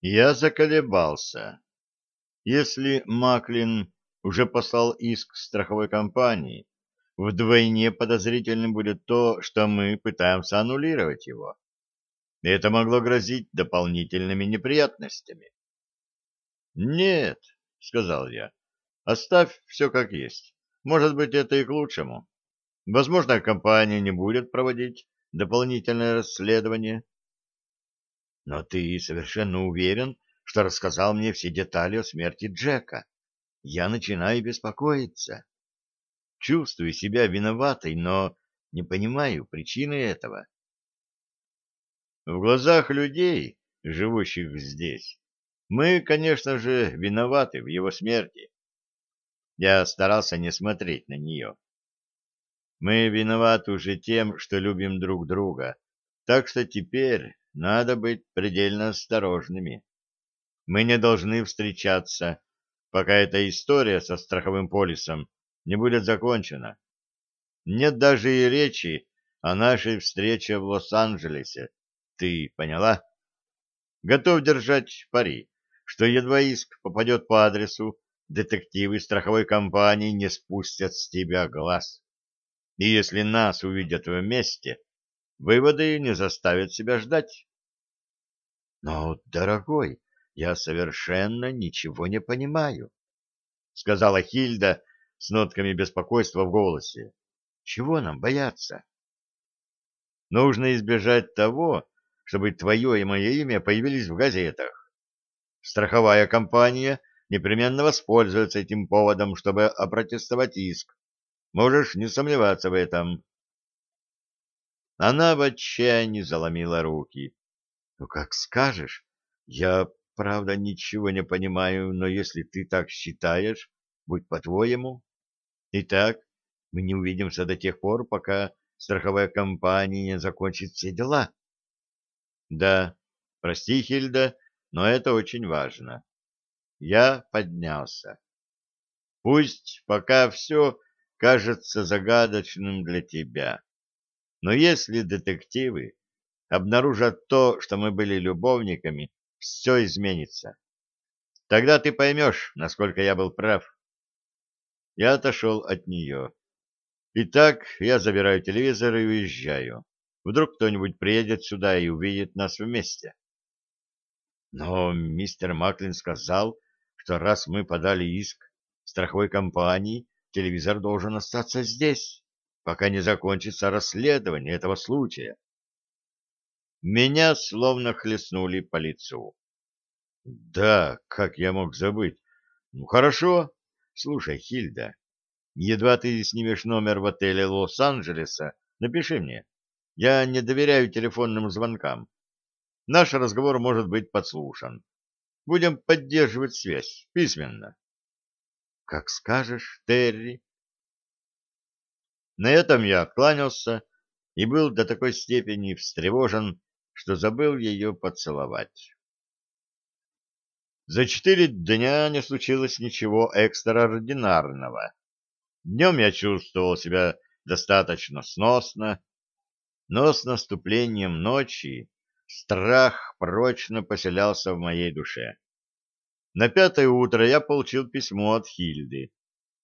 Я заколебался. Если Маклин уже послал иск страховой компании, вдвойне подозрительным будет то, что мы пытаемся аннулировать его. Это могло грозить дополнительными неприятностями. «Нет», — сказал я, — «оставь все как есть. Может быть, это и к лучшему. Возможно, компания не будет проводить дополнительное расследование. Но ты совершенно уверен, что рассказал мне все детали о смерти Джека. Я начинаю беспокоиться. Чувствую себя виноватой, но не понимаю причины этого. В глазах людей, живущих здесь, мы, конечно же, виноваты в его смерти. Я старался не смотреть на нее. Мы виноваты уже тем, что любим друг друга, так что теперь надо быть предельно осторожными. Мы не должны встречаться, пока эта история со страховым полисом не будет закончена. Нет даже и речи о нашей встрече в Лос-Анджелесе, ты поняла? Готов держать пари, что едва иск попадет по адресу, детективы страховой компании не спустят с тебя глаз. И если нас увидят вместе, выводы не заставят себя ждать. Но, дорогой, я совершенно ничего не понимаю, сказала Хильда с нотками беспокойства в голосе. Чего нам бояться? Нужно избежать того, чтобы твое и мое имя появились в газетах. Страховая компания непременно воспользуется этим поводом, чтобы опротестовать иск. Можешь не сомневаться в этом. Она в отчаянии заломила руки. — Ну, как скажешь. Я, правда, ничего не понимаю, но если ты так считаешь, будь по-твоему. Итак, мы не увидимся до тех пор, пока страховая компания не закончит все дела. Да, прости, Хильда, но это очень важно. Я поднялся. Пусть пока все кажется загадочным для тебя. Но если детективы обнаружат то, что мы были любовниками, все изменится. Тогда ты поймешь, насколько я был прав. Я отошел от нее. Итак, я забираю телевизор и уезжаю. Вдруг кто-нибудь приедет сюда и увидит нас вместе. Но мистер Маклин сказал, что раз мы подали иск страховой компании, телевизор должен остаться здесь, пока не закончится расследование этого случая. Меня словно хлестнули по лицу. Да, как я мог забыть? Ну, хорошо. Слушай, Хильда, едва ты снимешь номер в отеле Лос-Анджелеса, напиши мне. Я не доверяю телефонным звонкам. Наш разговор может быть подслушан. Будем поддерживать связь письменно. Как скажешь, Терри. На этом я откланялся и был до такой степени встревожен, что забыл ее поцеловать. За четыре дня не случилось ничего экстраординарного. Днем я чувствовал себя достаточно сносно, но с наступлением ночи страх прочно поселялся в моей душе. На пятое утро я получил письмо от Хильды.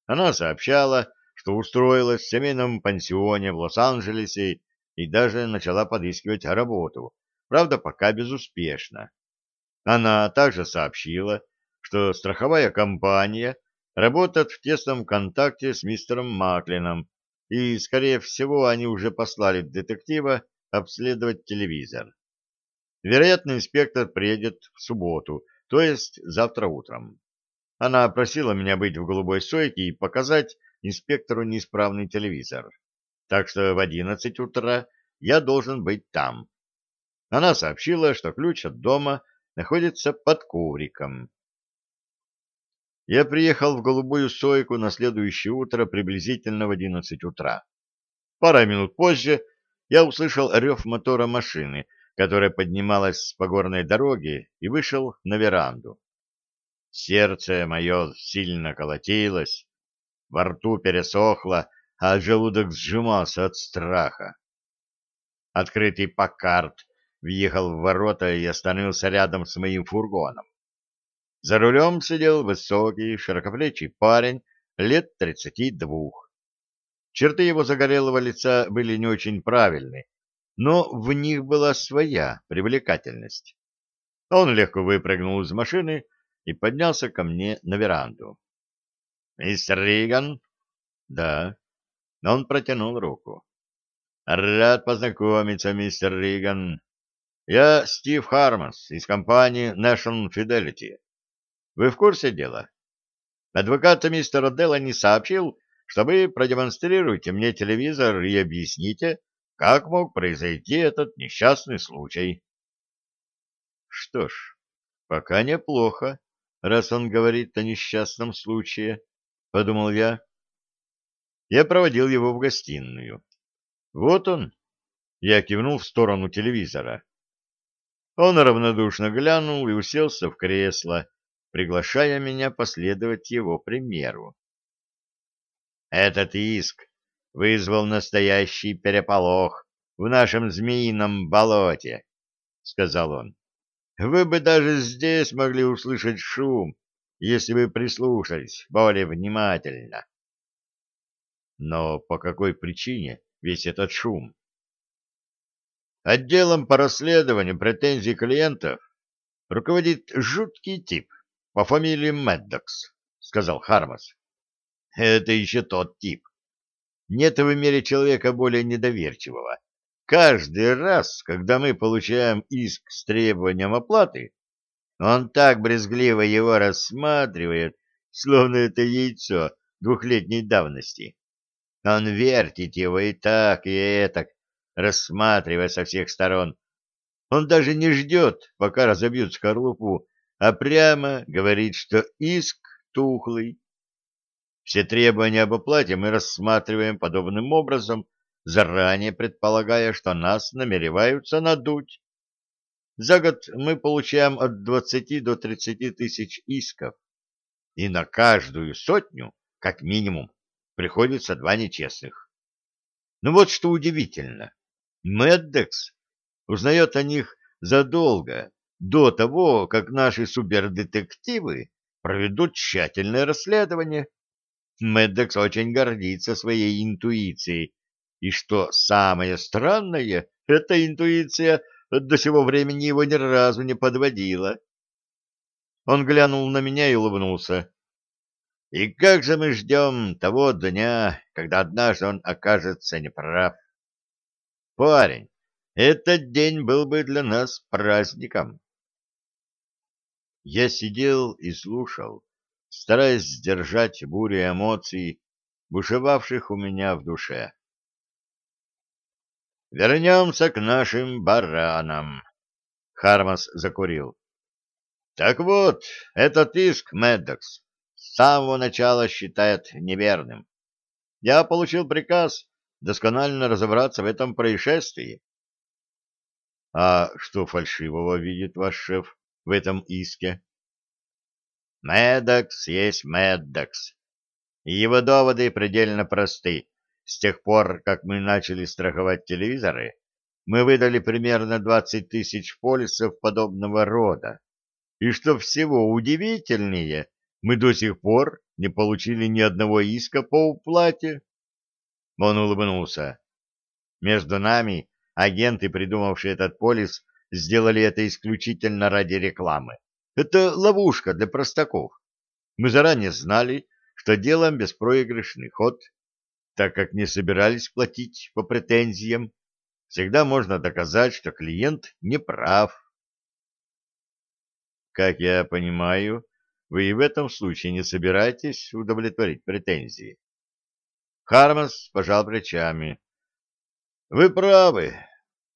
Она сообщала, что устроилась в семейном пансионе в Лос-Анджелесе и даже начала подыскивать работу, правда, пока безуспешно. Она также сообщила, что страховая компания работает в тесном контакте с мистером Маклином и, скорее всего, они уже послали детектива обследовать телевизор. Вероятно, инспектор приедет в субботу, то есть завтра утром. Она просила меня быть в голубой сойке и показать инспектору неисправный телевизор. Так что в одиннадцать утра я должен быть там. Она сообщила, что ключ от дома находится под ковриком. Я приехал в Голубую Сойку на следующее утро приблизительно в одиннадцать утра. Пара минут позже я услышал рев мотора машины, которая поднималась по горной дороге, и вышел на веранду. Сердце мое сильно колотилось, во рту пересохло, а желудок сжимался от страха. Открытый Паккарт въехал в ворота и остановился рядом с моим фургоном. За рулем сидел высокий, широкоплечий парень лет тридцати двух. Черты его загорелого лица были не очень правильны, но в них была своя привлекательность. Он легко выпрыгнул из машины и поднялся ко мне на веранду. — Мистер Риган? — Да. Он протянул руку. — Рад познакомиться, мистер Риган. Я Стив Хармас из компании National Fidelity. Вы в курсе дела? Адвокат мистера Делла не сообщил, что вы продемонстрируете мне телевизор и объясните, как мог произойти этот несчастный случай. Что ж, пока неплохо, раз он говорит о несчастном случае, — подумал я. Я проводил его в гостиную. Вот он. Я кивнул в сторону телевизора. Он равнодушно глянул и уселся в кресло, приглашая меня последовать его примеру. Этот иск вызвал настоящий переполох в нашем змеином болоте, — сказал он. Вы бы даже здесь могли услышать шум, если бы прислушались более внимательно. Но по какой причине весь этот шум? Отделом по расследованию претензий клиентов руководит жуткий тип по фамилии Меддокс, сказал Хармас. Это еще тот тип. Нет в мире человека более недоверчивого. Каждый раз, когда мы получаем иск с требованием оплаты, он так брезгливо его рассматривает, словно это яйцо двухлетней давности. Он вертит его и так, и этак, рассматривая со всех сторон. Он даже не ждет, пока разобьют скорлупу, а прямо говорит, что иск тухлый. Все требования об оплате мы рассматриваем подобным образом, заранее предполагая, что нас намереваются надуть. За год мы получаем от 20 до 30 тысяч исков, и на каждую сотню, как минимум, приходится два нечестных. Но ну вот что удивительно. Меддекс узнает о них задолго, до того, как наши супердетективы проведут тщательное расследование. Меддекс очень гордится своей интуицией и что самое странное, эта интуиция до сего времени его ни разу не подводила. Он глянул на меня и улыбнулся. И как же мы ждем того дня, когда однажды он окажется неправ? Парень, этот день был бы для нас праздником. Я сидел и слушал, стараясь сдержать бурю эмоций, бушевавших у меня в душе. Вернемся к нашим баранам. Хармас закурил. Так вот, этот иск Меддокс с самого начала считает неверным. Я получил приказ досконально разобраться в этом происшествии. А что фальшивого видит ваш шеф в этом иске? Меддокс есть Меддокс. И его доводы предельно просты. С тех пор, как мы начали страховать телевизоры, мы выдали примерно 20 тысяч полисов подобного рода. И что всего удивительнее, мы до сих пор не получили ни одного иска по уплате. Он улыбнулся. Между нами агенты, придумавшие этот полис, сделали это исключительно ради рекламы. Это ловушка для простаков. Мы заранее знали, что делаем беспроигрышный ход так как не собирались платить по претензиям, всегда можно доказать, что клиент не прав. Как я понимаю, вы и в этом случае не собираетесь удовлетворить претензии. Хармас пожал плечами. Вы правы,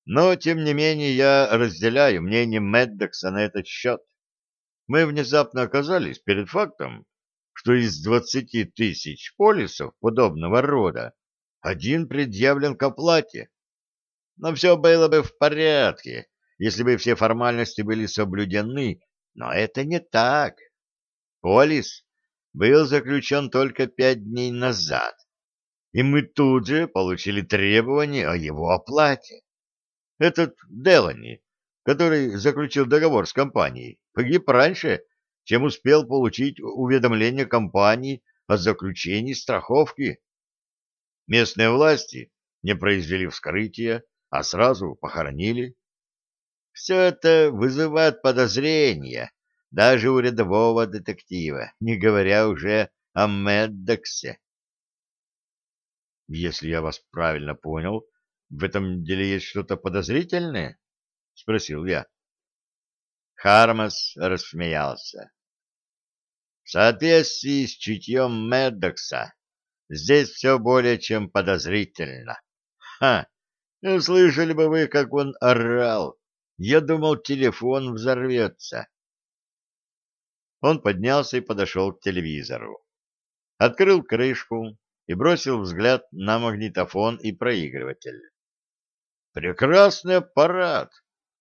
но, тем не менее, я разделяю мнение Меддокса на этот счет. Мы внезапно оказались перед фактом, что из двадцати тысяч полисов подобного рода один предъявлен к оплате. Но все было бы в порядке, если бы все формальности были соблюдены, но это не так. Полис был заключен только пять дней назад, и мы тут же получили требование о его оплате. Этот Делани который заключил договор с компанией, погиб раньше, чем успел получить уведомление компании о заключении страховки. Местные власти не произвели вскрытия, а сразу похоронили. Все это вызывает подозрения даже у рядового детектива, не говоря уже о Меддоксе. Если я вас правильно понял, в этом деле есть что-то подозрительное? — спросил я. Хармас рассмеялся. В соответствии с чутьем Меддокса здесь все более чем подозрительно. Ха! Слышали бы вы, как он орал. Я думал, телефон взорвется. Он поднялся и подошел к телевизору. Открыл крышку и бросил взгляд на магнитофон и проигрыватель. Прекрасный аппарат.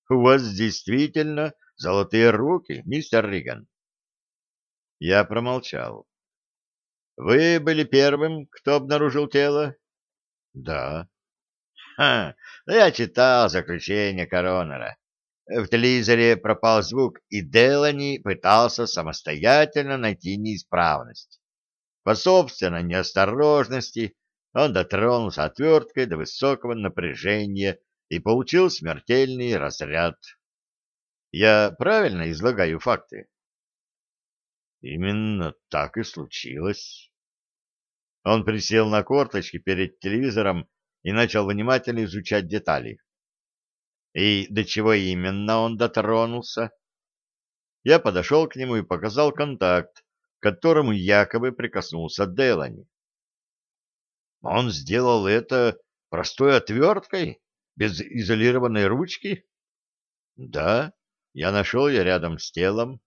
У вас действительно золотые руки, мистер Риган. Я промолчал. Вы были первым, кто обнаружил тело? Да. Ха, я читал заключение коронера. В телевизоре пропал звук, и Делани пытался самостоятельно найти неисправность. По собственной неосторожности он дотронулся отверткой до высокого напряжения и получил смертельный разряд. Я правильно излагаю факты? Именно так и случилось. Он присел на корточки перед телевизором и начал внимательно изучать детали. И до чего именно он дотронулся? Я подошел к нему и показал контакт, к которому якобы прикоснулся Делани. Он сделал это простой отверткой? без изолированной ручки? Да, я нашел ее рядом с телом.